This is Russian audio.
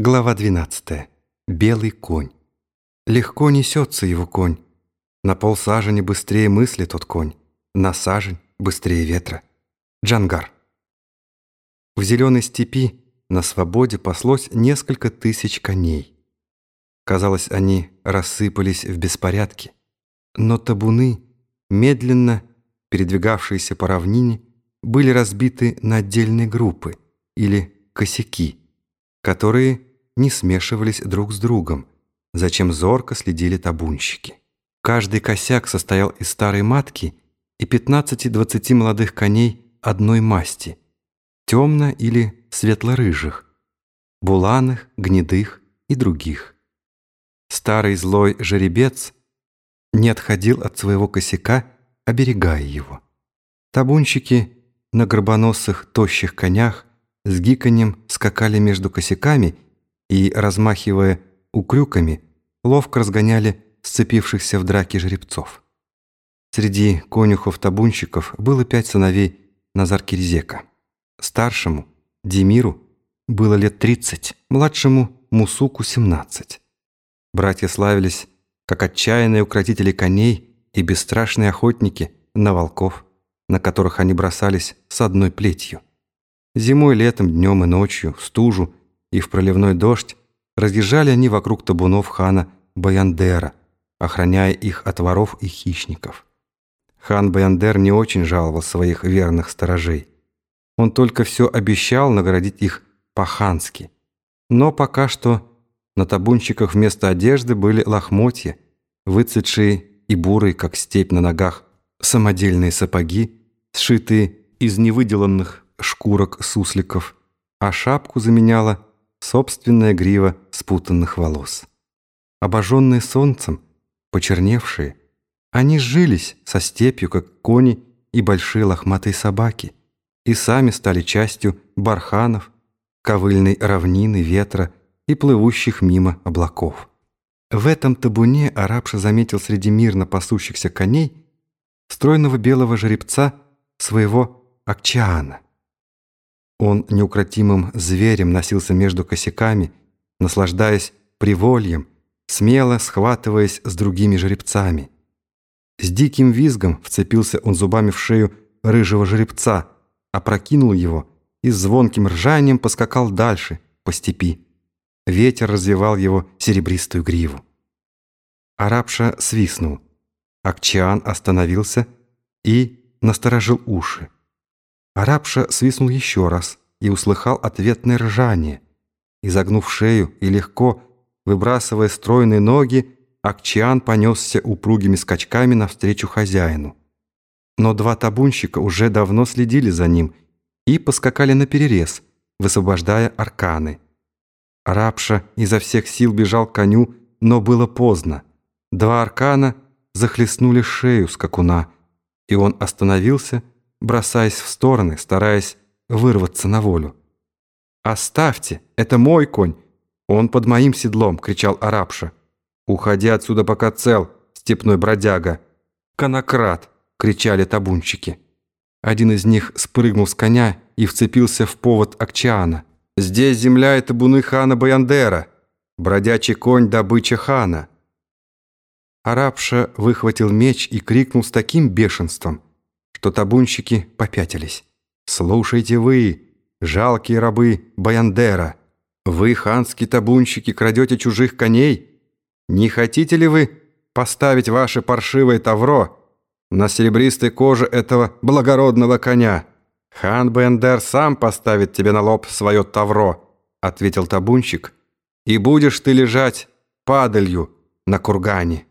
Глава 12. Белый конь. Легко несется его конь. На полсажени быстрее мысли тот конь. На сажень быстрее ветра. Джангар. В зеленой степи на свободе паслось несколько тысяч коней. Казалось, они рассыпались в беспорядке. Но табуны, медленно передвигавшиеся по равнине, были разбиты на отдельные группы или косяки, которые не смешивались друг с другом, зачем зорко следили табунщики. Каждый косяк состоял из старой матки и 15-20 молодых коней одной масти, темно- или светло-рыжих, буланых, гнедых и других. Старый злой жеребец не отходил от своего косяка, оберегая его. Табунщики на горбоносых тощих конях с гиканьем скакали между косяками и, размахивая укрюками, ловко разгоняли сцепившихся в драке жеребцов. Среди конюхов-табунщиков было пять сыновей Назар-Кирзека. Старшему, Демиру, было лет 30, младшему Мусуку 17. Братья славились как отчаянные укротители коней и бесстрашные охотники на волков, на которых они бросались с одной плетью. Зимой, летом, днем и ночью, в стужу и в проливной дождь разъезжали они вокруг табунов хана Баяндера, охраняя их от воров и хищников. Хан Баяндер не очень жаловал своих верных сторожей. Он только все обещал наградить их по-хански. Но пока что на табунщиках вместо одежды были лохмотья, выцветшие и бурые, как степь на ногах, самодельные сапоги, сшитые из невыделанных шкурок сусликов, а шапку заменяла собственная грива спутанных волос. Обожженные солнцем, почерневшие, они сжились со степью, как кони и большие лохматые собаки, и сами стали частью барханов, ковыльной равнины, ветра и плывущих мимо облаков. В этом табуне арабша заметил среди мирно пасущихся коней стройного белого жеребца своего Акчаана. Он неукротимым зверем носился между косяками, наслаждаясь привольем, смело схватываясь с другими жеребцами. С диким визгом вцепился он зубами в шею рыжего жеребца, опрокинул его и с звонким ржанием поскакал дальше, по степи. Ветер развивал его серебристую гриву. Арабша свистнул. Акчиан остановился и насторожил уши. Арабша свистнул еще раз и услыхал ответное ржание. Изогнув шею и легко, выбрасывая стройные ноги, Акчиан понесся упругими скачками навстречу хозяину. Но два табунщика уже давно следили за ним и поскакали на перерез, высвобождая арканы. Арабша изо всех сил бежал к коню, но было поздно. Два аркана захлестнули шею скакуна, и он остановился, бросаясь в стороны, стараясь вырваться на волю. «Оставьте! Это мой конь! Он под моим седлом!» — кричал арабша. «Уходи отсюда, пока цел, степной бродяга!» «Конократ!» — кричали табунщики. Один из них спрыгнул с коня и вцепился в повод Акчиана. «Здесь земля — это буны хана Баяндера, бродячий конь — добыча хана!» Арабша выхватил меч и крикнул с таким бешенством — что табунщики попятились. «Слушайте вы, жалкие рабы Баяндера, вы, ханские табунщики, крадете чужих коней? Не хотите ли вы поставить ваше паршивое тавро на серебристой коже этого благородного коня? Хан Баяндер сам поставит тебе на лоб свое тавро», — ответил табунщик, «и будешь ты лежать падалью на кургане».